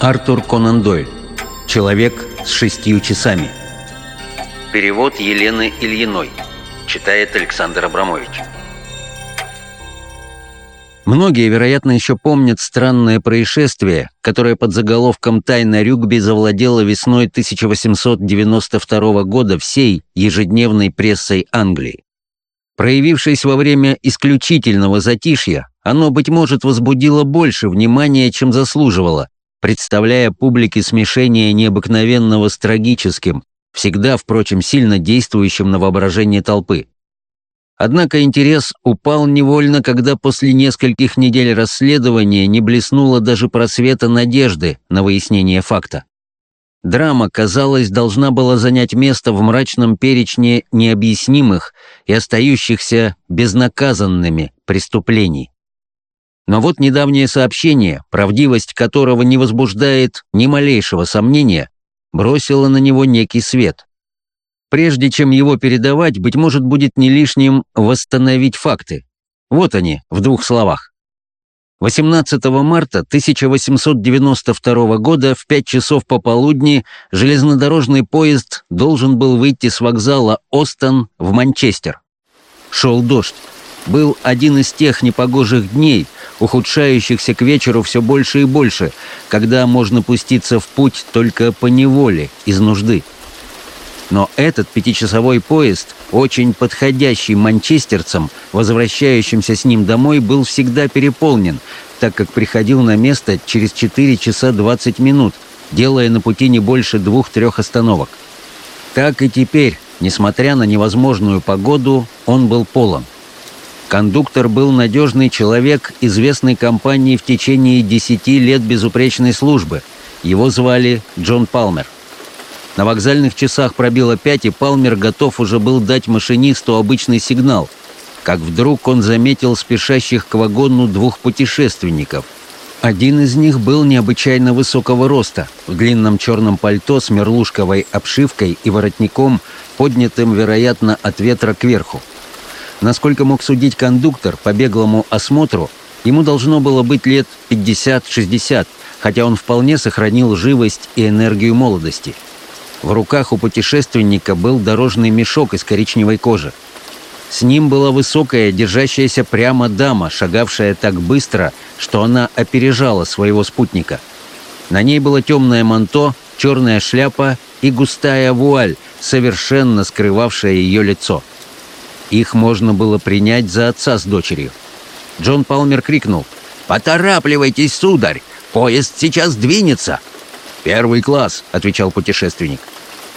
Артур Конан Дойль. Человек с шестью часами. Перевод Елены Ильиной. Читает Александр Абрамович. Многие, вероятно, еще помнят странное происшествие, которое под заголовком «Тайна Рюгби» завладело весной 1892 года всей ежедневной прессой Англии. Проявившись во время исключительного затишья, оно, быть может, возбудило больше внимания, чем заслуживало, представляя публике смешение необыкновенного с трагическим, всегда, впрочем, сильно действующим на воображение толпы. Однако интерес упал невольно, когда после нескольких недель расследования не блеснуло даже просвета надежды на выяснение факта. Драма, казалось, должна была занять место в мрачном перечне необъяснимых и остающихся безнаказанными преступлений. Но вот недавнее сообщение, правдивость которого не возбуждает ни малейшего сомнения, бросило на него некий свет. Прежде чем его передавать, быть может, будет не лишним восстановить факты. Вот они, в двух словах. 18 марта 1892 года в 5 часов пополудни железнодорожный поезд должен был выйти с вокзала Остон в Манчестер. Шел дождь. Был один из тех непогожих дней, ухудшающихся к вечеру все больше и больше, когда можно пуститься в путь только по неволе, из нужды. Но этот пятичасовой поезд, очень подходящий манчестерцам, возвращающимся с ним домой, был всегда переполнен, так как приходил на место через 4 часа 20 минут, делая на пути не больше двух-трех остановок. Так и теперь, несмотря на невозможную погоду, он был полон. Кондуктор был надежный человек известной компании в течение десяти лет безупречной службы. Его звали Джон Палмер. На вокзальных часах пробило пять, и Палмер готов уже был дать машинисту обычный сигнал, как вдруг он заметил спешащих к вагону двух путешественников. Один из них был необычайно высокого роста, в длинном черном пальто с мерлушковой обшивкой и воротником, поднятым, вероятно, от ветра кверху. Насколько мог судить кондуктор по беглому осмотру, ему должно было быть лет 50-60, хотя он вполне сохранил живость и энергию молодости. В руках у путешественника был дорожный мешок из коричневой кожи. С ним была высокая, держащаяся прямо дама, шагавшая так быстро, что она опережала своего спутника. На ней было темное манто, черная шляпа и густая вуаль, совершенно скрывавшая ее лицо. Их можно было принять за отца с дочерью. Джон Палмер крикнул. «Поторапливайтесь, сударь! Поезд сейчас двинется!» «Первый класс», — отвечал путешественник.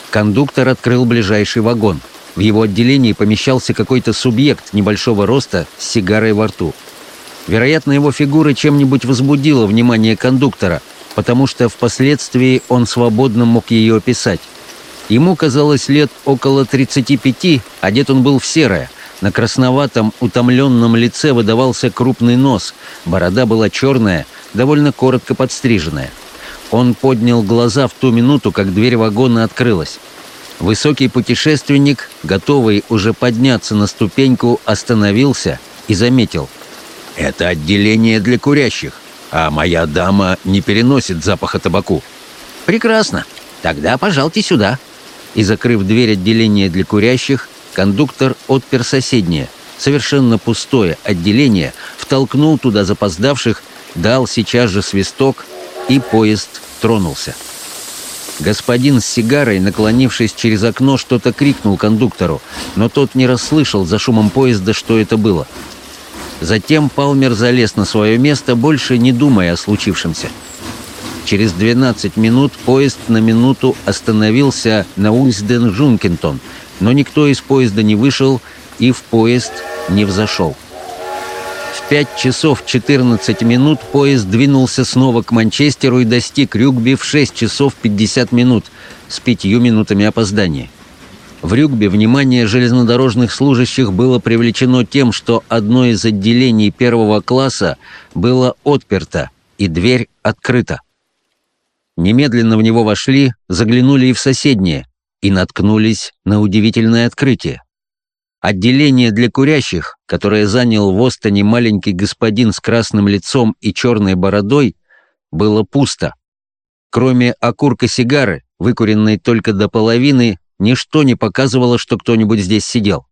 Кондуктор открыл ближайший вагон. В его отделении помещался какой-то субъект небольшого роста с сигарой во рту. Вероятно, его фигура чем-нибудь возбудила внимание кондуктора, потому что впоследствии он свободно мог ее описать. Ему казалось лет около 35, одет он был в серое. На красноватом, утомленном лице выдавался крупный нос, борода была черная, довольно коротко подстриженная. Он поднял глаза в ту минуту, как дверь вагона открылась. Высокий путешественник, готовый уже подняться на ступеньку, остановился и заметил. «Это отделение для курящих, а моя дама не переносит запаха табаку». «Прекрасно. Тогда пожалуйте сюда», и, закрыв дверь отделения для курящих, кондуктор отпер соседнее, совершенно пустое отделение, втолкнул туда запоздавших, дал сейчас же свисток, и поезд тронулся. Господин с сигарой, наклонившись через окно, что-то крикнул кондуктору, но тот не расслышал за шумом поезда, что это было. Затем Палмер залез на свое место, больше не думая о случившемся. Через 12 минут поезд на минуту остановился на Ульсден-Жункентон, но никто из поезда не вышел и в поезд не взошел. В 5 часов 14 минут поезд двинулся снова к Манчестеру и достиг Рюгби в 6 часов 50 минут с пятью минутами опоздания. В Рюгбе внимание железнодорожных служащих было привлечено тем, что одно из отделений первого класса было отперто и дверь открыта. Немедленно в него вошли, заглянули и в соседнее, и наткнулись на удивительное открытие. Отделение для курящих, которое занял в Остоне маленький господин с красным лицом и черной бородой, было пусто. Кроме окурка сигары, выкуренной только до половины, ничто не показывало, что кто-нибудь здесь сидел.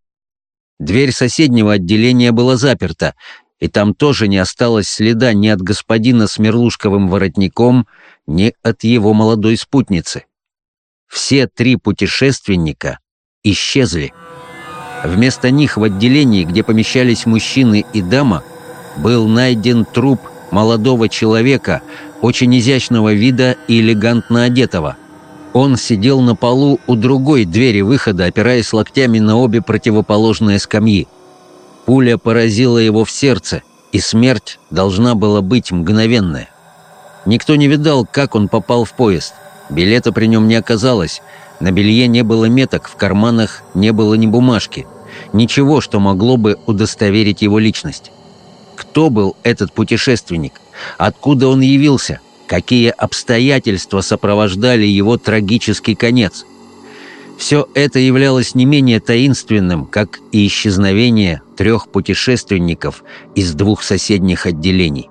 Дверь соседнего отделения была заперта, и там тоже не осталось следа ни от господина с мерлушковым воротником, ни от его молодой спутницы. Все три путешественника исчезли. Вместо них в отделении, где помещались мужчины и дама, был найден труп молодого человека, очень изящного вида и элегантно одетого. Он сидел на полу у другой двери выхода, опираясь локтями на обе противоположные скамьи. Пуля поразила его в сердце, и смерть должна была быть мгновенная. Никто не видал, как он попал в поезд. Билета при нем не оказалось. На белье не было меток, в карманах не было ни бумажки. Ничего, что могло бы удостоверить его личность. Кто был этот путешественник? Откуда он явился? Какие обстоятельства сопровождали его трагический конец? Все это являлось не менее таинственным, как и исчезновение трех путешественников из двух соседних отделений.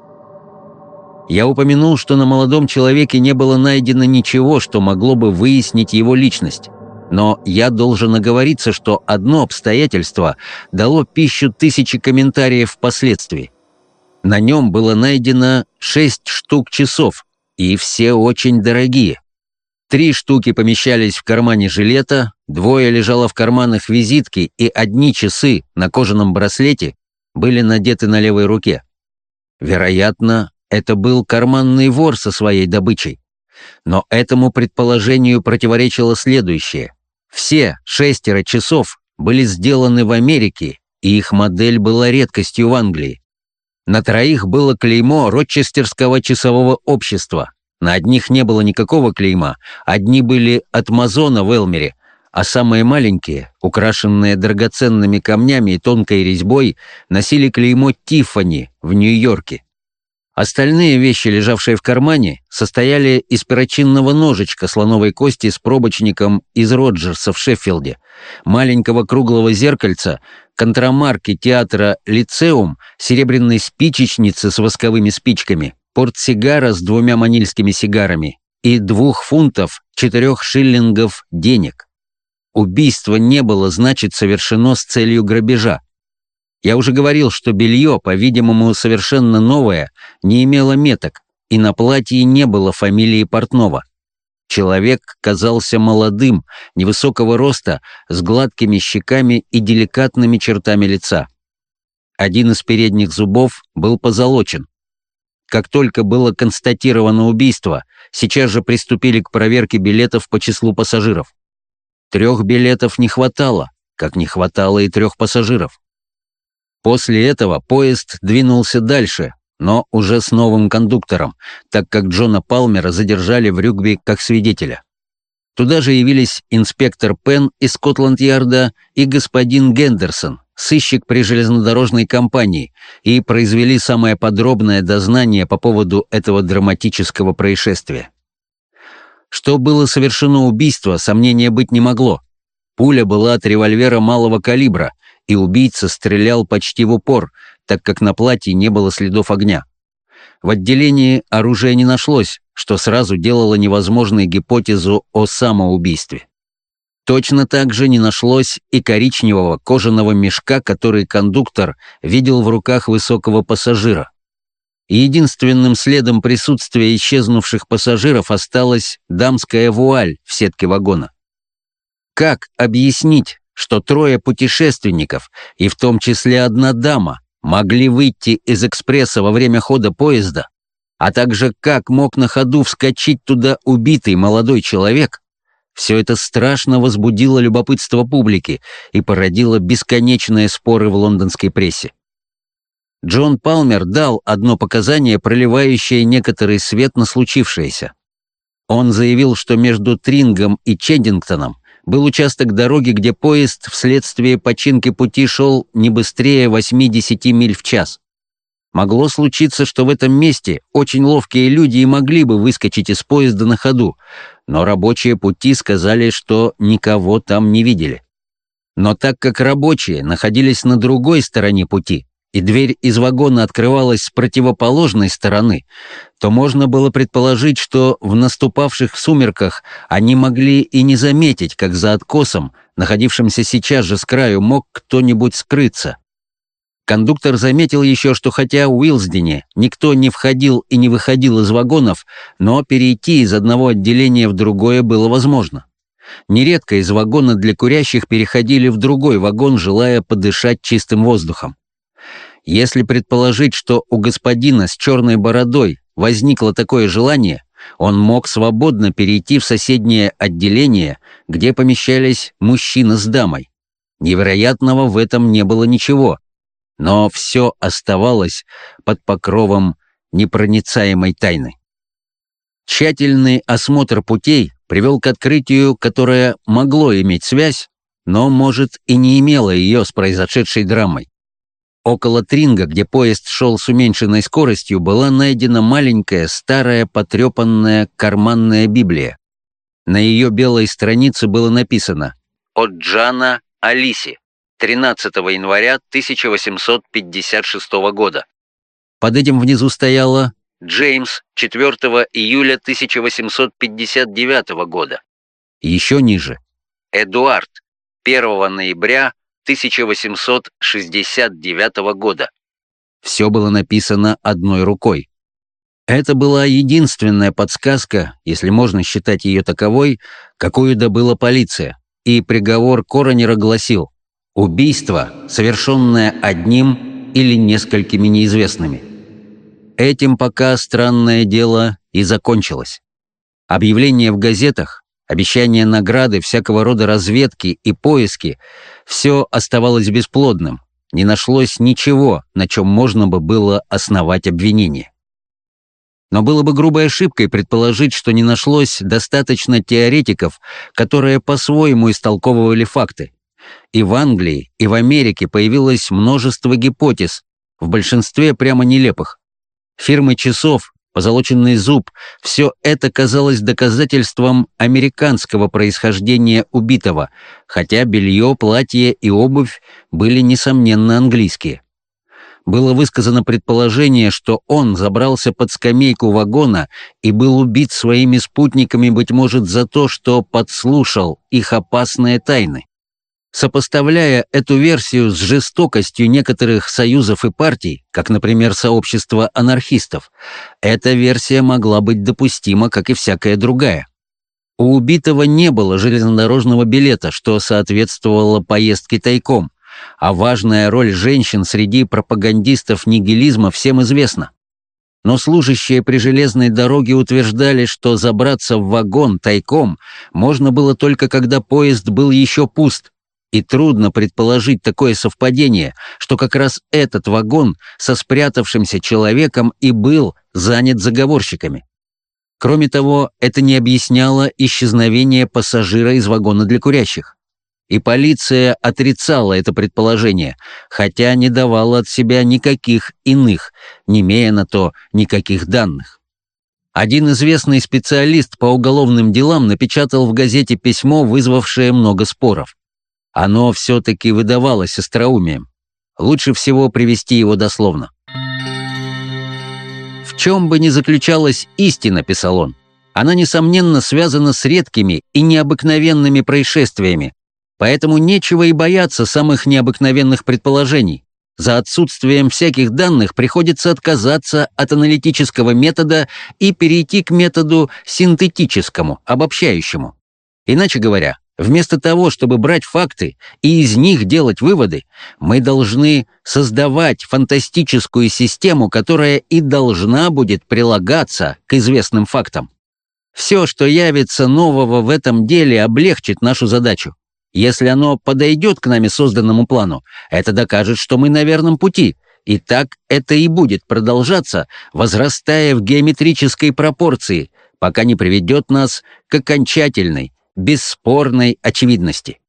Я упомянул, что на молодом человеке не было найдено ничего, что могло бы выяснить его личность. Но я должен оговориться, что одно обстоятельство дало пищу тысячи комментариев впоследствии. На нем было найдено шесть штук часов, и все очень дорогие. Три штуки помещались в кармане жилета, двое лежало в карманах визитки, и одни часы на кожаном браслете были надеты на левой руке. Вероятно, это был карманный вор со своей добычей. Но этому предположению противоречило следующее. Все шестеро часов были сделаны в Америке, и их модель была редкостью в Англии. На троих было клеймо Рочестерского часового общества. На одних не было никакого клейма, одни были от Мазона в Элмере, а самые маленькие, украшенные драгоценными камнями и тонкой резьбой, носили клеймо Тиффани в Нью-Йорке. Остальные вещи, лежавшие в кармане, состояли из перочинного ножичка слоновой кости с пробочником из Роджерса в Шеффилде, маленького круглого зеркальца, контрамарки театра «Лицеум», серебряной спичечницы с восковыми спичками, портсигара с двумя манильскими сигарами и двух фунтов четырех шиллингов денег. Убийство не было, значит, совершено с целью грабежа. Я уже говорил, что белье, по-видимому, совершенно новое, не имело меток, и на платье не было фамилии портного. Человек казался молодым, невысокого роста, с гладкими щеками и деликатными чертами лица. Один из передних зубов был позолочен. Как только было констатировано убийство, сейчас же приступили к проверке билетов по числу пассажиров. Трех билетов не хватало, как не хватало и трех пассажиров. После этого поезд двинулся дальше, но уже с новым кондуктором, так как Джона Палмера задержали в Рюгби как свидетеля. Туда же явились инспектор Пен из Скотланд-Ярда и господин Гендерсон, сыщик при железнодорожной компании, и произвели самое подробное дознание по поводу этого драматического происшествия. Что было совершено убийство, сомнения быть не могло. Пуля была от револьвера малого калибра, и убийца стрелял почти в упор, так как на платье не было следов огня. В отделении оружия не нашлось, что сразу делало невозможной гипотезу о самоубийстве. Точно так же не нашлось и коричневого кожаного мешка, который кондуктор видел в руках высокого пассажира. Единственным следом присутствия исчезнувших пассажиров осталась дамская вуаль в сетке вагона. Как объяснить, что трое путешественников, и в том числе одна дама, могли выйти из экспресса во время хода поезда, а также как мог на ходу вскочить туда убитый молодой человек, все это страшно возбудило любопытство публики и породило бесконечные споры в лондонской прессе. Джон Палмер дал одно показание, проливающее некоторый свет на случившееся. Он заявил, что между Трингом и Чеддингтоном был участок дороги, где поезд вследствие починки пути шел не быстрее 80 миль в час. Могло случиться, что в этом месте очень ловкие люди и могли бы выскочить из поезда на ходу, но рабочие пути сказали, что никого там не видели. Но так как рабочие находились на другой стороне пути, и дверь из вагона открывалась с противоположной стороны, то можно было предположить, что в наступавших сумерках они могли и не заметить, как за откосом, находившимся сейчас же с краю, мог кто-нибудь скрыться. Кондуктор заметил еще, что хотя у Уилсдене никто не входил и не выходил из вагонов, но перейти из одного отделения в другое было возможно. Нередко из вагона для курящих переходили в другой вагон, желая подышать чистым воздухом. Если предположить, что у господина с черной бородой возникло такое желание, он мог свободно перейти в соседнее отделение, где помещались мужчина с дамой. Невероятного в этом не было ничего, но все оставалось под покровом непроницаемой тайны. Тщательный осмотр путей привел к открытию, которое могло иметь связь, но, может, и не имело ее с произошедшей драмой. Около Тринга, где поезд шел с уменьшенной скоростью, была найдена маленькая, старая, потрепанная карманная Библия. На ее белой странице было написано «От Джана Алиси, 13 января 1856 года». Под этим внизу стояло «Джеймс, 4 июля 1859 года». Еще ниже «Эдуард, 1 ноября 1869 года. Все было написано одной рукой. Это была единственная подсказка, если можно считать ее таковой, какую добыла полиция, и приговор Коронера гласил «Убийство, совершенное одним или несколькими неизвестными». Этим пока странное дело и закончилось. Объявления в газетах, обещания награды, всякого рода разведки и поиски — все оставалось бесплодным, не нашлось ничего, на чем можно бы было основать обвинение. Но было бы грубой ошибкой предположить, что не нашлось достаточно теоретиков, которые по-своему истолковывали факты. И в Англии, и в Америке появилось множество гипотез, в большинстве прямо нелепых. Фирмы часов, позолоченный зуб — все это казалось доказательством американского происхождения убитого, хотя белье, платье и обувь были, несомненно, английские. Было высказано предположение, что он забрался под скамейку вагона и был убит своими спутниками, быть может, за то, что подслушал их опасные тайны. Сопоставляя эту версию с жестокостью некоторых союзов и партий, как, например, сообщество анархистов, эта версия могла быть допустима, как и всякая другая. У убитого не было железнодорожного билета, что соответствовало поездке тайком, а важная роль женщин среди пропагандистов нигилизма всем известна. Но служащие при железной дороге утверждали, что забраться в вагон тайком можно было только когда поезд был еще пуст, и трудно предположить такое совпадение, что как раз этот вагон со спрятавшимся человеком и был занят заговорщиками. Кроме того, это не объясняло исчезновение пассажира из вагона для курящих. И полиция отрицала это предположение, хотя не давала от себя никаких иных, не имея на то никаких данных. Один известный специалист по уголовным делам напечатал в газете письмо, вызвавшее много споров. Оно все-таки выдавалось остроумием. Лучше всего привести его дословно. «В чем бы ни заключалась истина», — писал он, «она, несомненно, связана с редкими и необыкновенными происшествиями, поэтому нечего и бояться самых необыкновенных предположений. За отсутствием всяких данных приходится отказаться от аналитического метода и перейти к методу синтетическому, обобщающему. Иначе говоря, Вместо того, чтобы брать факты и из них делать выводы, мы должны создавать фантастическую систему, которая и должна будет прилагаться к известным фактам. Все, что явится нового в этом деле, облегчит нашу задачу. Если оно подойдет к нами созданному плану, это докажет, что мы на верном пути, и так это и будет продолжаться, возрастая в геометрической пропорции, пока не приведет нас к окончательной, бесспорной очевидности.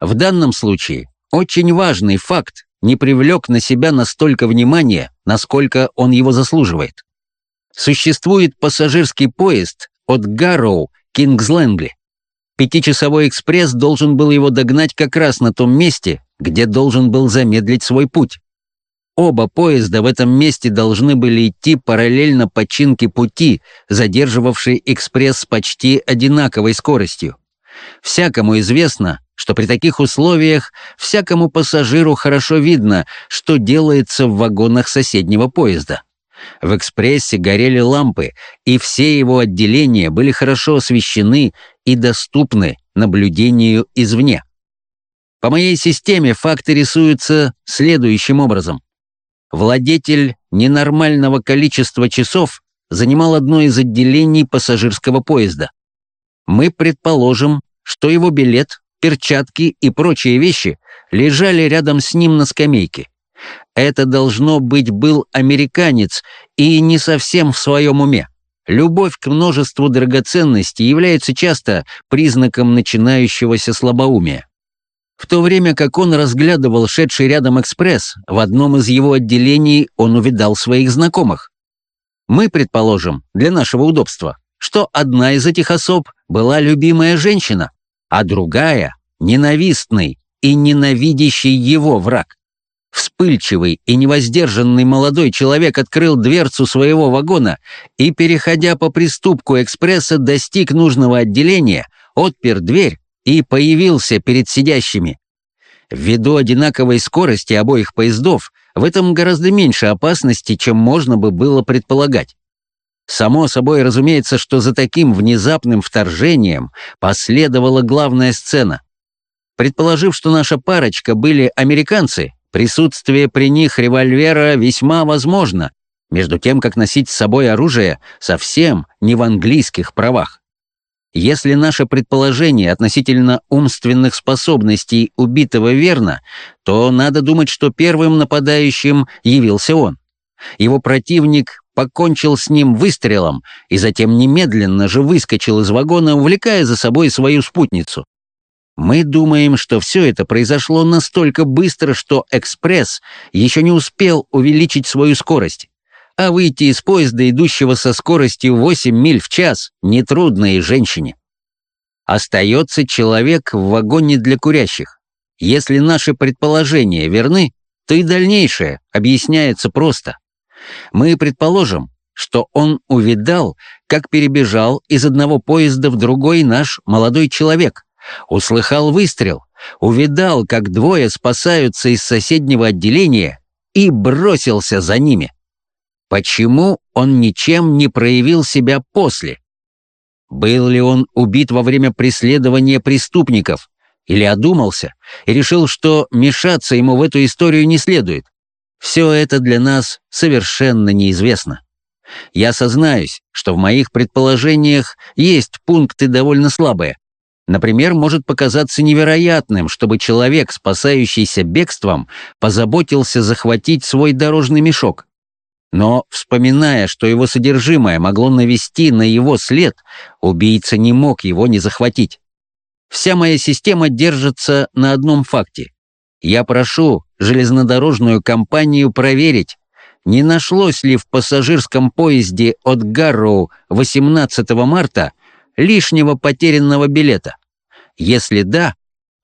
В данном случае очень важный факт не привлек на себя настолько внимания, насколько он его заслуживает. Существует пассажирский поезд от Гарроу Кингсленгли. Пятичасовой экспресс должен был его догнать как раз на том месте, где должен был замедлить свой путь. Оба поезда в этом месте должны были идти параллельно починке пути, задерживавшей экспресс с почти одинаковой скоростью. Всякому известно, что при таких условиях всякому пассажиру хорошо видно, что делается в вагонах соседнего поезда. В экспрессе горели лампы, и все его отделения были хорошо освещены и доступны наблюдению извне. По моей системе факты рисуются следующим образом. Владетель ненормального количества часов занимал одно из отделений пассажирского поезда. Мы предположим, что его билет перчатки и прочие вещи лежали рядом с ним на скамейке. Это должно быть был американец и не совсем в своем уме. Любовь к множеству драгоценностей является часто признаком начинающегося слабоумия. В то время как он разглядывал шедший рядом экспресс, в одном из его отделений он увидал своих знакомых. Мы предположим, для нашего удобства, что одна из этих особ была любимая женщина, а другая — ненавистный и ненавидящий его враг. Вспыльчивый и невоздержанный молодой человек открыл дверцу своего вагона и, переходя по приступку экспресса, достиг нужного отделения, отпер дверь и появился перед сидящими. Ввиду одинаковой скорости обоих поездов, в этом гораздо меньше опасности, чем можно бы было предполагать. Само собой разумеется, что за таким внезапным вторжением последовала главная сцена. Предположив, что наша парочка были американцы, присутствие при них револьвера весьма возможно, между тем, как носить с собой оружие совсем не в английских правах. Если наше предположение относительно умственных способностей убитого верно, то надо думать, что первым нападающим явился он. Его противник покончил с ним выстрелом и затем немедленно же выскочил из вагона, увлекая за собой свою спутницу. Мы думаем, что все это произошло настолько быстро, что «Экспресс» еще не успел увеличить свою скорость. А выйти из поезда, идущего со скоростью 8 миль в час, нетрудно и женщине. Остается человек в вагоне для курящих. Если наши предположения верны, то и дальнейшее объясняется просто. Мы предположим, что он увидал, как перебежал из одного поезда в другой наш молодой человек, услыхал выстрел, увидал, как двое спасаются из соседнего отделения и бросился за ними. Почему он ничем не проявил себя после? Был ли он убит во время преследования преступников? Или одумался и решил, что мешаться ему в эту историю не следует? Все это для нас совершенно неизвестно. Я сознаюсь, что в моих предположениях есть пункты довольно слабые. Например, может показаться невероятным, чтобы человек, спасающийся бегством, позаботился захватить свой дорожный мешок. Но, вспоминая, что его содержимое могло навести на его след, убийца не мог его не захватить. Вся моя система держится на одном факте. Я прошу железнодорожную компанию проверить, не нашлось ли в пассажирском поезде от Гарроу 18 марта лишнего потерянного билета. Если да,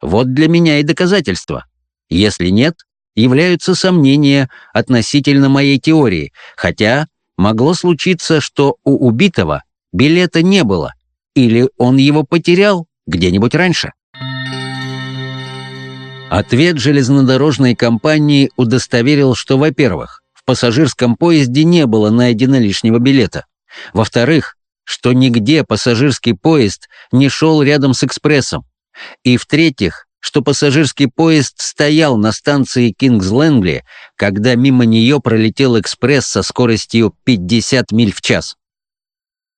вот для меня и доказательства. Если нет, являются сомнения относительно моей теории, хотя могло случиться, что у убитого билета не было, или он его потерял где-нибудь раньше. Ответ железнодорожной компании удостоверил, что, во-первых, в пассажирском поезде не было найдено лишнего билета. Во-вторых, что нигде пассажирский поезд не шел рядом с экспрессом. И в-третьих, что пассажирский поезд стоял на станции Кингс-Лэнгли, когда мимо нее пролетел экспресс со скоростью 50 миль в час.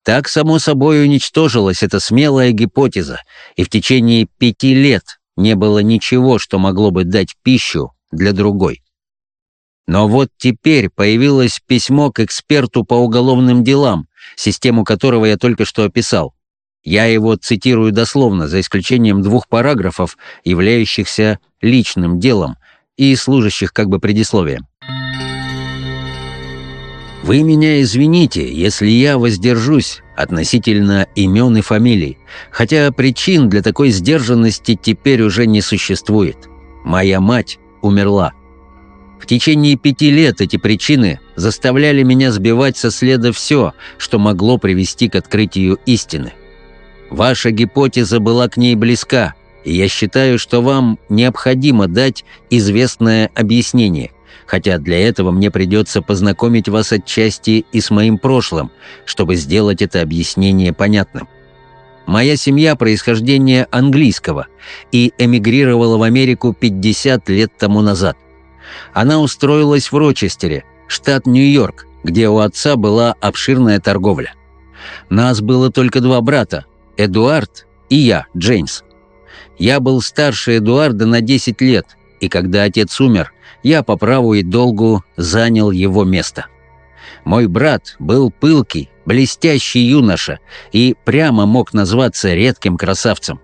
Так, само собой, уничтожилась эта смелая гипотеза, и в течение пяти лет не было ничего, что могло бы дать пищу для другой. Но вот теперь появилось письмо к эксперту по уголовным делам, систему которого я только что описал. Я его цитирую дословно, за исключением двух параграфов, являющихся личным делом и служащих как бы предисловием. Вы меня извините, если я воздержусь относительно имен и фамилий, хотя причин для такой сдержанности теперь уже не существует. Моя мать умерла. В течение пяти лет эти причины заставляли меня сбивать со следа все, что могло привести к открытию истины. Ваша гипотеза была к ней близка, и я считаю, что вам необходимо дать известное объяснение, хотя для этого мне придется познакомить вас отчасти и с моим прошлым, чтобы сделать это объяснение понятным. Моя семья происхождения английского и эмигрировала в Америку 50 лет тому назад. Она устроилась в Рочестере, штат Нью-Йорк, где у отца была обширная торговля. Нас было только два брата – Эдуард и я, Джеймс. Я был старше Эдуарда на 10 лет, и когда отец умер, я по праву и долгу занял его место. Мой брат был пылкий, блестящий юноша и прямо мог назваться редким красавцем.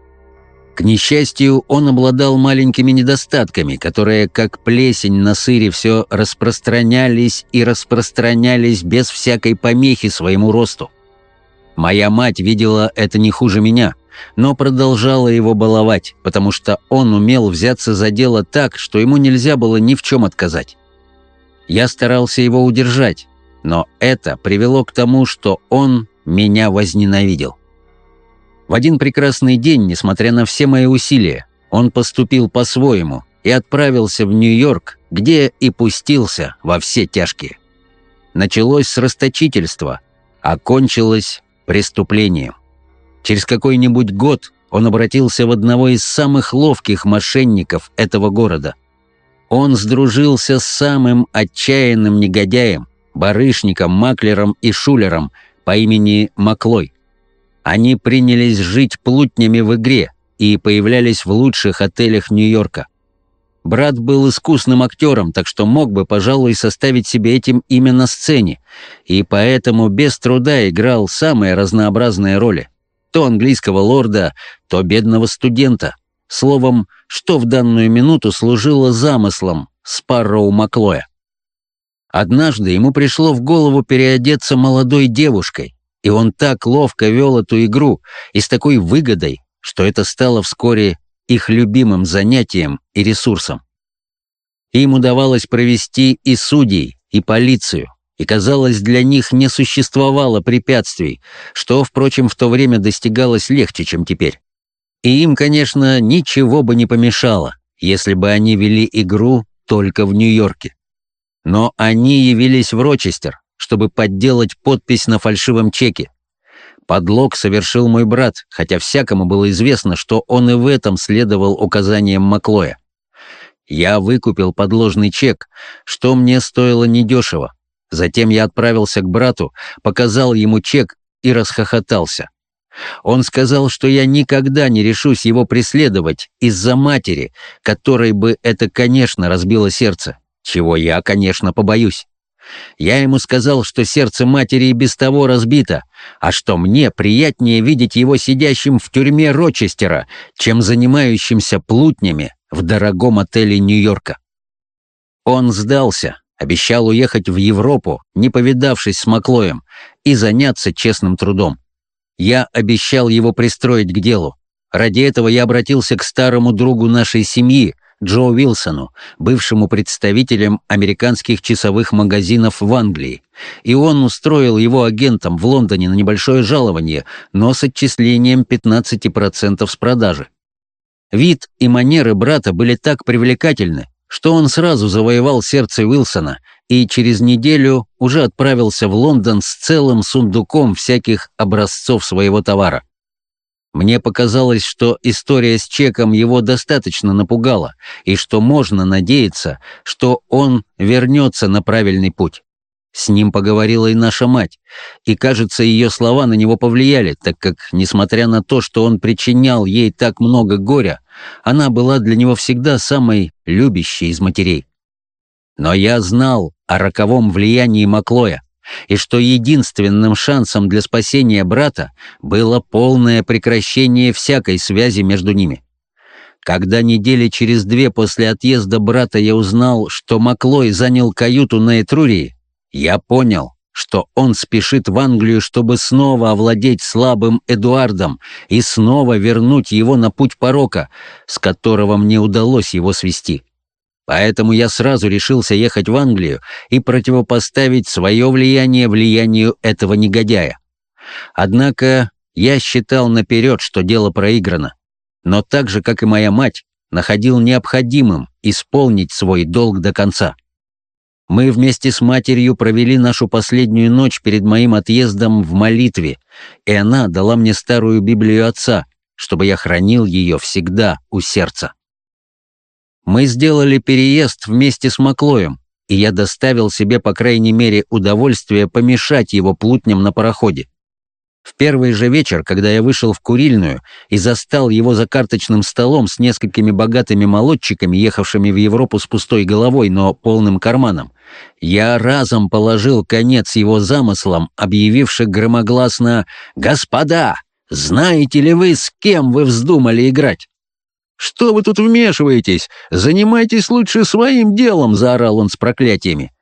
К несчастью, он обладал маленькими недостатками, которые, как плесень на сыре, все распространялись и распространялись без всякой помехи своему росту. Моя мать видела это не хуже меня, но продолжала его баловать, потому что он умел взяться за дело так, что ему нельзя было ни в чем отказать. Я старался его удержать, но это привело к тому, что он меня возненавидел. В один прекрасный день, несмотря на все мои усилия, он поступил по-своему и отправился в Нью-Йорк, где и пустился во все тяжкие. Началось с расточительства, а кончилось преступлением. Через какой-нибудь год он обратился в одного из самых ловких мошенников этого города. Он сдружился с самым отчаянным негодяем, барышником, маклером и шулером по имени Маклой. Они принялись жить плутнями в игре и появлялись в лучших отелях Нью-Йорка. Брат был искусным актером, так что мог бы, пожалуй, составить себе этим имя на сцене, и поэтому без труда играл самые разнообразные роли. То английского лорда, то бедного студента. Словом, что в данную минуту служило замыслом Спарроу Маклоя. Однажды ему пришло в голову переодеться молодой девушкой, и он так ловко вел эту игру и с такой выгодой, что это стало вскоре их любимым занятием и ресурсом. Им удавалось провести и судей, и полицию, и, казалось, для них не существовало препятствий, что, впрочем, в то время достигалось легче, чем теперь. И им, конечно, ничего бы не помешало, если бы они вели игру только в Нью-Йорке. Но они явились в Рочестер, чтобы подделать подпись на фальшивом чеке. Подлог совершил мой брат, хотя всякому было известно, что он и в этом следовал указаниям Маклоя. Я выкупил подложный чек, что мне стоило недешево. Затем я отправился к брату, показал ему чек и расхохотался. Он сказал, что я никогда не решусь его преследовать из-за матери, которой бы это, конечно, разбило сердце, чего я, конечно, побоюсь. Я ему сказал, что сердце матери и без того разбито, а что мне приятнее видеть его сидящим в тюрьме Рочестера, чем занимающимся плутнями в дорогом отеле Нью-Йорка. Он сдался, обещал уехать в Европу, не повидавшись с Маклоем, и заняться честным трудом. Я обещал его пристроить к делу. Ради этого я обратился к старому другу нашей семьи, Джо Уилсону, бывшему представителем американских часовых магазинов в Англии, и он устроил его агентом в Лондоне на небольшое жалование, но с отчислением 15% с продажи. Вид и манеры брата были так привлекательны, что он сразу завоевал сердце Уилсона и через неделю уже отправился в Лондон с целым сундуком всяких образцов своего товара. Мне показалось, что история с чеком его достаточно напугала, и что можно надеяться, что он вернется на правильный путь. С ним поговорила и наша мать, и, кажется, ее слова на него повлияли, так как, несмотря на то, что он причинял ей так много горя, она была для него всегда самой любящей из матерей. Но я знал о роковом влиянии Маклоя, и что единственным шансом для спасения брата было полное прекращение всякой связи между ними. Когда недели через две после отъезда брата я узнал, что Маклой занял каюту на Этрурии, я понял, что он спешит в Англию, чтобы снова овладеть слабым Эдуардом и снова вернуть его на путь порока, с которого мне удалось его свести. Поэтому я сразу решился ехать в Англию и противопоставить свое влияние влиянию этого негодяя. Однако я считал наперед, что дело проиграно. Но так же, как и моя мать, находил необходимым исполнить свой долг до конца. Мы вместе с матерью провели нашу последнюю ночь перед моим отъездом в молитве, и она дала мне старую Библию отца, чтобы я хранил ее всегда у сердца. Мы сделали переезд вместе с Маклоем, и я доставил себе, по крайней мере, удовольствие помешать его плутням на пароходе. В первый же вечер, когда я вышел в курильную и застал его за карточным столом с несколькими богатыми молодчиками, ехавшими в Европу с пустой головой, но полным карманом, я разом положил конец его замыслам, объявивши громогласно «Господа, знаете ли вы, с кем вы вздумали играть?» «Что вы тут вмешиваетесь? Занимайтесь лучше своим делом!» — заорал он с проклятиями.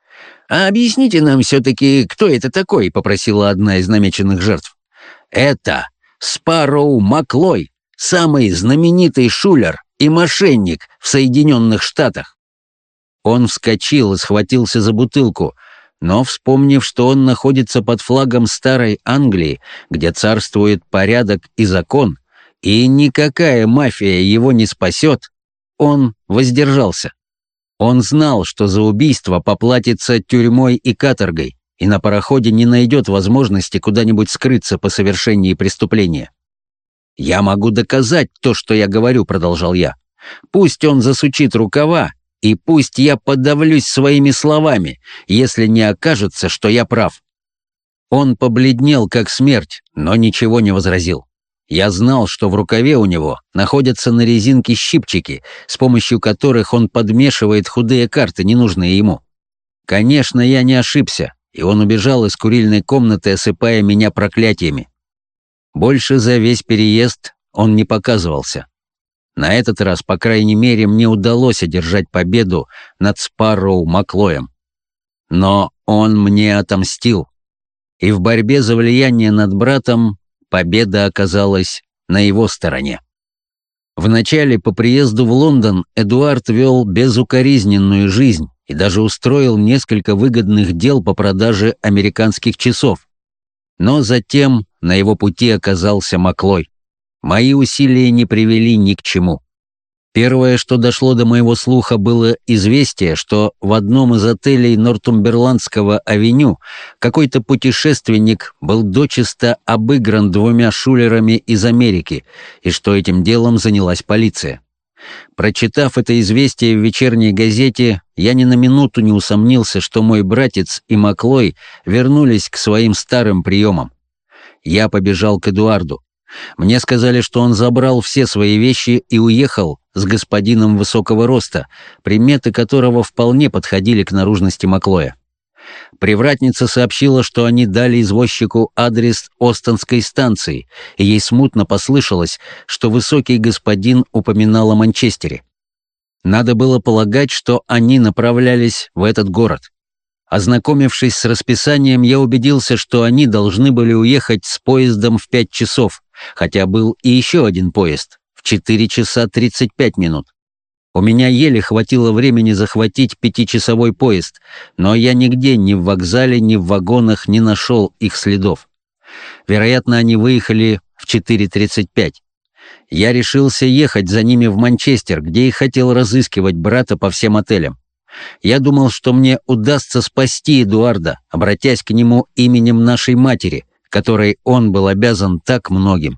«А объясните нам все-таки, кто это такой?» — попросила одна из намеченных жертв. Это Спарроу Маклой, самый знаменитый шулер и мошенник в Соединенных Штатах. Он вскочил и схватился за бутылку, но, вспомнив, что он находится под флагом Старой Англии, где царствует порядок и закон, и никакая мафия его не спасет, он воздержался. Он знал, что за убийство поплатится тюрьмой и каторгой, и на пароходе не найдет возможности куда-нибудь скрыться по совершении преступления. «Я могу доказать то, что я говорю», — продолжал я. «Пусть он засучит рукава, и пусть я подавлюсь своими словами, если не окажется, что я прав». Он побледнел, как смерть, но ничего не возразил. Я знал, что в рукаве у него находятся на резинке щипчики, с помощью которых он подмешивает худые карты, ненужные ему. Конечно, я не ошибся и он убежал из курильной комнаты, осыпая меня проклятиями. Больше за весь переезд он не показывался. На этот раз, по крайней мере, мне удалось одержать победу над Спарроу Маклоем. Но он мне отомстил. И в борьбе за влияние над братом победа оказалась на его стороне. Вначале по приезду в Лондон Эдуард вел безукоризненную жизнь, и даже устроил несколько выгодных дел по продаже американских часов. Но затем на его пути оказался Маклой. Мои усилия не привели ни к чему. Первое, что дошло до моего слуха, было известие, что в одном из отелей Нортумберландского авеню какой-то путешественник был дочисто обыгран двумя шулерами из Америки, и что этим делом занялась полиция. Прочитав это известие в вечерней газете, я ни на минуту не усомнился, что мой братец и Маклой вернулись к своим старым приемам. Я побежал к Эдуарду. Мне сказали, что он забрал все свои вещи и уехал с господином высокого роста, приметы которого вполне подходили к наружности Маклоя. Привратница сообщила, что они дали извозчику адрес Остонской станции, и ей смутно послышалось, что высокий господин упоминал о Манчестере. Надо было полагать, что они направлялись в этот город. Ознакомившись с расписанием, я убедился, что они должны были уехать с поездом в пять часов, хотя был и еще один поезд в 4 часа 35 минут. У меня еле хватило времени захватить пятичасовой поезд, но я нигде ни в вокзале, ни в вагонах не нашел их следов. Вероятно, они выехали в 4.35. Я решился ехать за ними в Манчестер, где и хотел разыскивать брата по всем отелям. Я думал, что мне удастся спасти Эдуарда, обратясь к нему именем нашей матери, которой он был обязан так многим.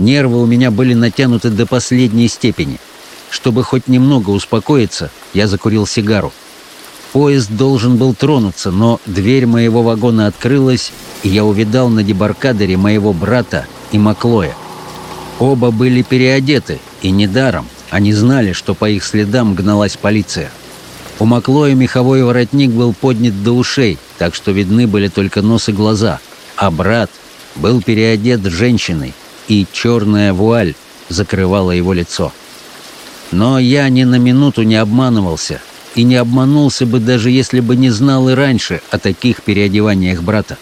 Нервы у меня были натянуты до последней степени — чтобы хоть немного успокоиться, я закурил сигару. Поезд должен был тронуться, но дверь моего вагона открылась, и я увидал на дебаркадере моего брата и Маклоя. Оба были переодеты, и недаром. Они знали, что по их следам гналась полиция. У Маклоя меховой воротник был поднят до ушей, так что видны были только нос и глаза, а брат был переодет женщиной, и черная вуаль закрывала его лицо. Но я ни на минуту не обманывался, и не обманулся бы даже если бы не знал и раньше о таких переодеваниях брата.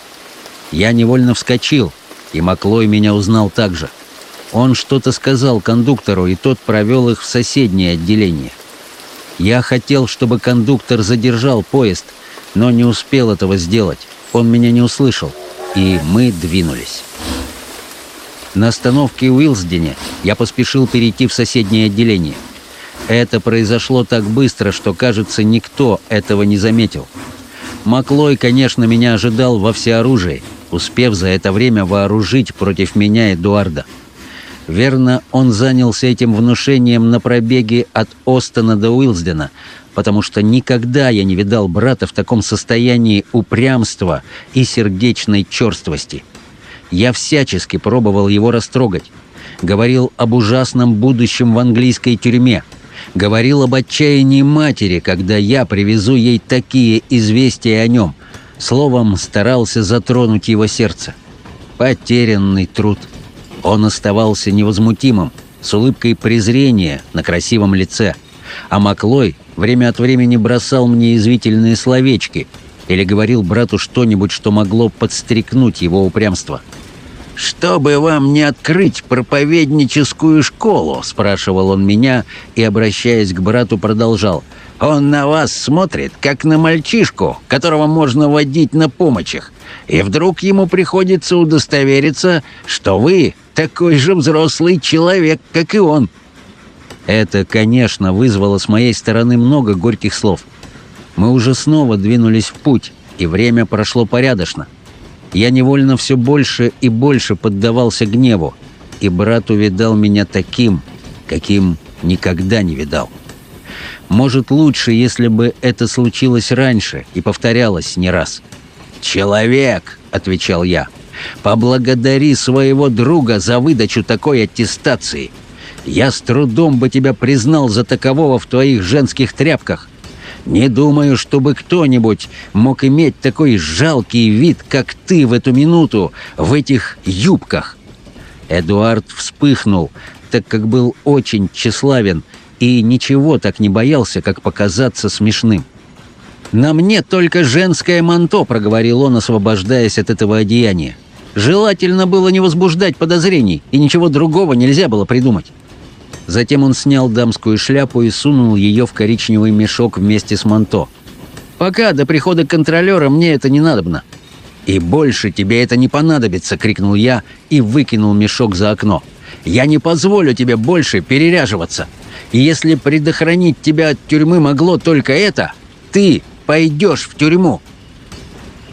Я невольно вскочил, и Маклой меня узнал также. Он что-то сказал кондуктору, и тот провел их в соседнее отделение. Я хотел, чтобы кондуктор задержал поезд, но не успел этого сделать. Он меня не услышал, и мы двинулись. На остановке Уилсдене я поспешил перейти в соседнее отделение. Это произошло так быстро, что, кажется, никто этого не заметил. Маклой, конечно, меня ожидал во всеоружии, успев за это время вооружить против меня Эдуарда. Верно, он занялся этим внушением на пробеге от Остона до Уилсдена, потому что никогда я не видал брата в таком состоянии упрямства и сердечной черствости. Я всячески пробовал его растрогать. Говорил об ужасном будущем в английской тюрьме. Говорил об отчаянии матери, когда я привезу ей такие известия о нем. Словом, старался затронуть его сердце. Потерянный труд — он оставался невозмутимым, с улыбкой презрения на красивом лице. А Маклой время от времени бросал мне извительные словечки или говорил брату что-нибудь, что могло подстрекнуть его упрямство. «Чтобы вам не открыть проповедническую школу?» — спрашивал он меня и, обращаясь к брату, продолжал. «Он на вас смотрит, как на мальчишку, которого можно водить на помощях, и вдруг ему приходится удостовериться, что вы такой же взрослый человек, как и он». Это, конечно, вызвало с моей стороны много горьких слов. Мы уже снова двинулись в путь, и время прошло порядочно. Я невольно все больше и больше поддавался гневу, и брат увидал меня таким, каким никогда не видал. Может, лучше, если бы это случилось раньше и повторялось не раз. «Человек!» — отвечал я — Поблагодари своего друга за выдачу такой аттестации. Я с трудом бы тебя признал за такового в твоих женских тряпках. Не думаю, чтобы кто-нибудь мог иметь такой жалкий вид, как ты в эту минуту, в этих юбках». Эдуард вспыхнул, так как был очень тщеславен и ничего так не боялся, как показаться смешным. «На мне только женское манто», — проговорил он, освобождаясь от этого одеяния. Желательно было не возбуждать подозрений, и ничего другого нельзя было придумать. Затем он снял дамскую шляпу и сунул ее в коричневый мешок вместе с манто. «Пока до прихода контролера мне это не надобно». «И больше тебе это не понадобится!» — крикнул я и выкинул мешок за окно. «Я не позволю тебе больше переряживаться. И если предохранить тебя от тюрьмы могло только это, ты пойдешь в тюрьму!»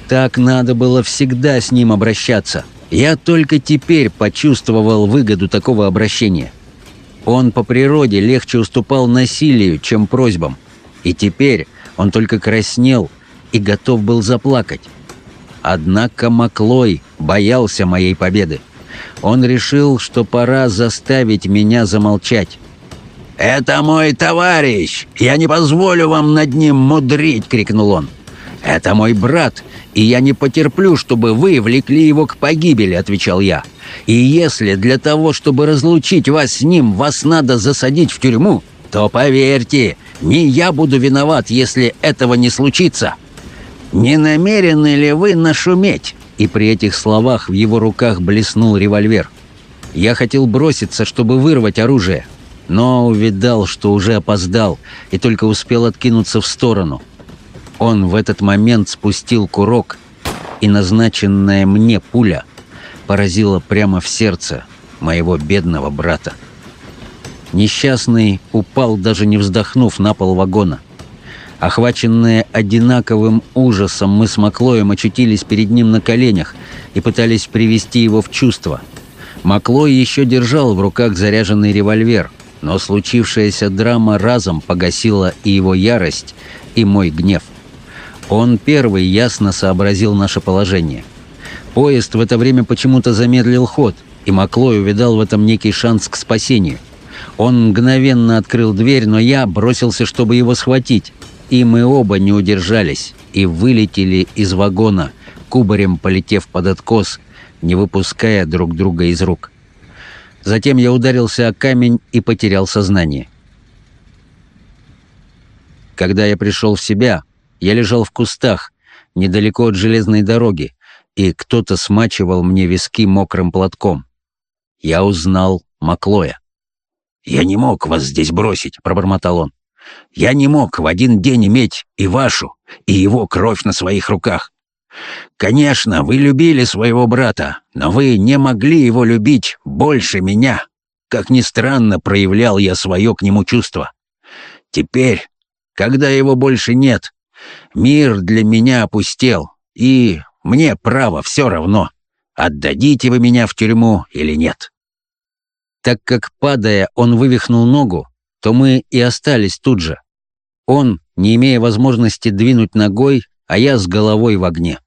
Так надо было всегда с ним обращаться. Я только теперь почувствовал выгоду такого обращения. Он по природе легче уступал насилию, чем просьбам. И теперь он только краснел и готов был заплакать. Однако Маклой боялся моей победы. Он решил, что пора заставить меня замолчать. «Это мой товарищ! Я не позволю вам над ним мудрить!» — крикнул он. «Это мой брат, и я не потерплю, чтобы вы влекли его к погибели», — отвечал я. «И если для того, чтобы разлучить вас с ним, вас надо засадить в тюрьму, то поверьте, не я буду виноват, если этого не случится. Не намерены ли вы нашуметь?» И при этих словах в его руках блеснул револьвер. Я хотел броситься, чтобы вырвать оружие, но увидал, что уже опоздал, и только успел откинуться в сторону — он в этот момент спустил курок, и назначенная мне пуля поразила прямо в сердце моего бедного брата. Несчастный упал, даже не вздохнув, на пол вагона. Охваченные одинаковым ужасом, мы с Маклоем очутились перед ним на коленях и пытались привести его в чувство. Маклой еще держал в руках заряженный револьвер, но случившаяся драма разом погасила и его ярость, и мой гнев — он первый ясно сообразил наше положение. Поезд в это время почему-то замедлил ход, и Маклой увидал в этом некий шанс к спасению. Он мгновенно открыл дверь, но я бросился, чтобы его схватить. И мы оба не удержались и вылетели из вагона, кубарем полетев под откос, не выпуская друг друга из рук. Затем я ударился о камень и потерял сознание. Когда я пришел в себя, я лежал в кустах, недалеко от железной дороги, и кто-то смачивал мне виски мокрым платком. Я узнал Маклоя. «Я не мог вас здесь бросить», — пробормотал он. Я не мог в один день иметь и вашу, и его кровь на своих руках. Конечно, вы любили своего брата, но вы не могли его любить больше меня. Как ни странно, проявлял я свое к нему чувство. Теперь, когда его больше нет, мир для меня опустел, и мне право все равно, отдадите вы меня в тюрьму или нет. Так как, падая, он вывихнул ногу, то мы и остались тут же. Он, не имея возможности двинуть ногой, а я с головой в огне.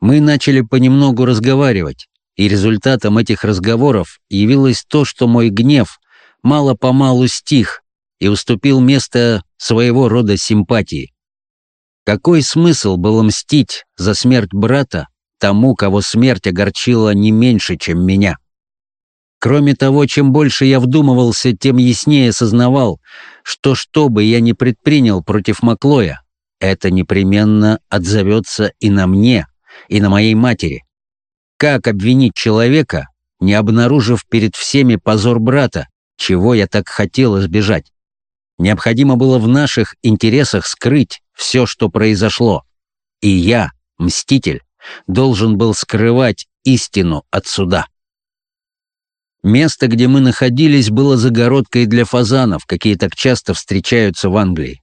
Мы начали понемногу разговаривать, и результатом этих разговоров явилось то, что мой гнев мало-помалу стих и уступил место своего рода симпатии. Какой смысл было мстить за смерть брата тому, кого смерть огорчила не меньше, чем меня? Кроме того, чем больше я вдумывался, тем яснее сознавал, что что бы я ни предпринял против Маклоя, это непременно отзовется и на мне, и на моей матери. Как обвинить человека, не обнаружив перед всеми позор брата, чего я так хотел избежать? Необходимо было в наших интересах скрыть все, что произошло. И я, мститель, должен был скрывать истину от суда. Место, где мы находились, было загородкой для фазанов, какие так часто встречаются в Англии.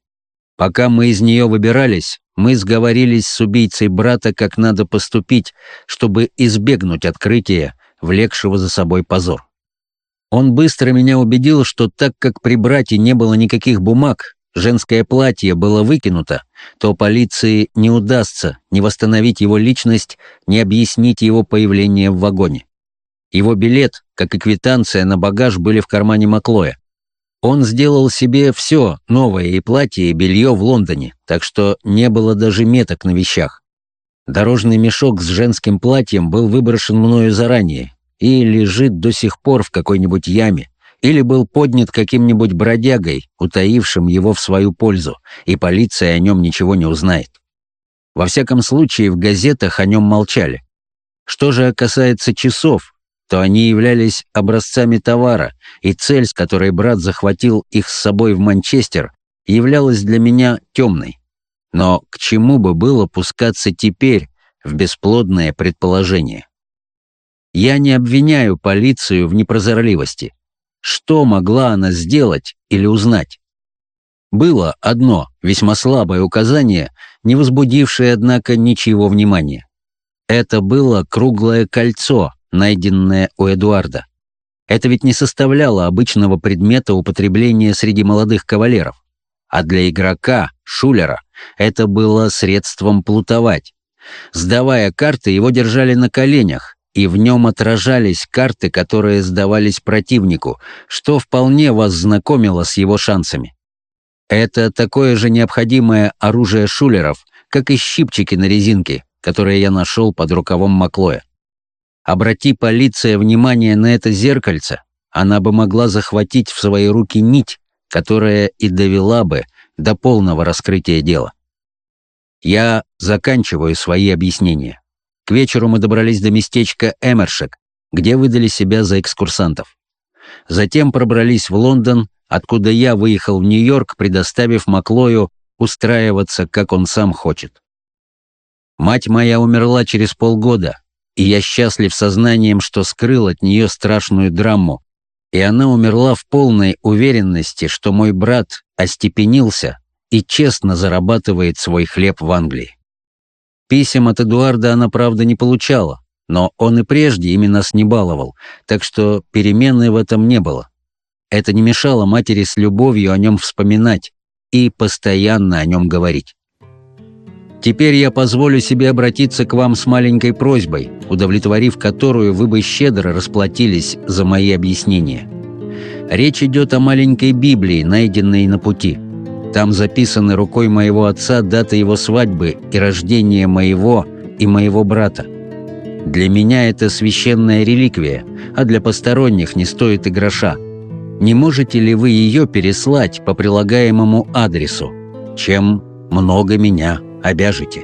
Пока мы из нее выбирались, мы сговорились с убийцей брата, как надо поступить, чтобы избегнуть открытия, влекшего за собой позор. Он быстро меня убедил, что так как при брате не было никаких бумаг, женское платье было выкинуто, то полиции не удастся ни восстановить его личность, ни объяснить его появление в вагоне. Его билет, как и квитанция на багаж, были в кармане Маклоя. Он сделал себе все, новое и платье, и белье в Лондоне, так что не было даже меток на вещах. Дорожный мешок с женским платьем был выброшен мною заранее и лежит до сих пор в какой-нибудь яме, или был поднят каким-нибудь бродягой, утаившим его в свою пользу, и полиция о нем ничего не узнает. Во всяком случае, в газетах о нем молчали. Что же касается часов, то они являлись образцами товара, и цель, с которой брат захватил их с собой в Манчестер, являлась для меня темной. Но к чему бы было пускаться теперь в бесплодное предположение? Я не обвиняю полицию в непрозорливости. Что могла она сделать или узнать? Было одно, весьма слабое указание, не возбудившее, однако, ничего внимания. Это было круглое кольцо, найденное у Эдуарда. Это ведь не составляло обычного предмета употребления среди молодых кавалеров. А для игрока, шулера, это было средством плутовать. Сдавая карты, его держали на коленях, и в нем отражались карты, которые сдавались противнику, что вполне вас знакомило с его шансами. Это такое же необходимое оружие шулеров, как и щипчики на резинке, которые я нашел под рукавом Маклоя. Обрати полиция внимание на это зеркальце, она бы могла захватить в свои руки нить, которая и довела бы до полного раскрытия дела. Я заканчиваю свои объяснения. К вечеру мы добрались до местечка Эмершек, где выдали себя за экскурсантов. Затем пробрались в Лондон, откуда я выехал в Нью-Йорк, предоставив Маклою устраиваться, как он сам хочет. Мать моя умерла через полгода, и я счастлив сознанием, что скрыл от нее страшную драму, и она умерла в полной уверенности, что мой брат остепенился и честно зарабатывает свой хлеб в Англии. Писем от Эдуарда она, правда, не получала, но он и прежде ими нас не баловал, так что перемены в этом не было. Это не мешало матери с любовью о нем вспоминать и постоянно о нем говорить. Теперь я позволю себе обратиться к вам с маленькой просьбой, удовлетворив которую вы бы щедро расплатились за мои объяснения. Речь идет о маленькой Библии, найденной на пути – там записаны рукой моего отца дата его свадьбы и рождения моего и моего брата. Для меня это священная реликвия, а для посторонних не стоит и гроша. Не можете ли вы ее переслать по прилагаемому адресу, чем много меня обяжете?»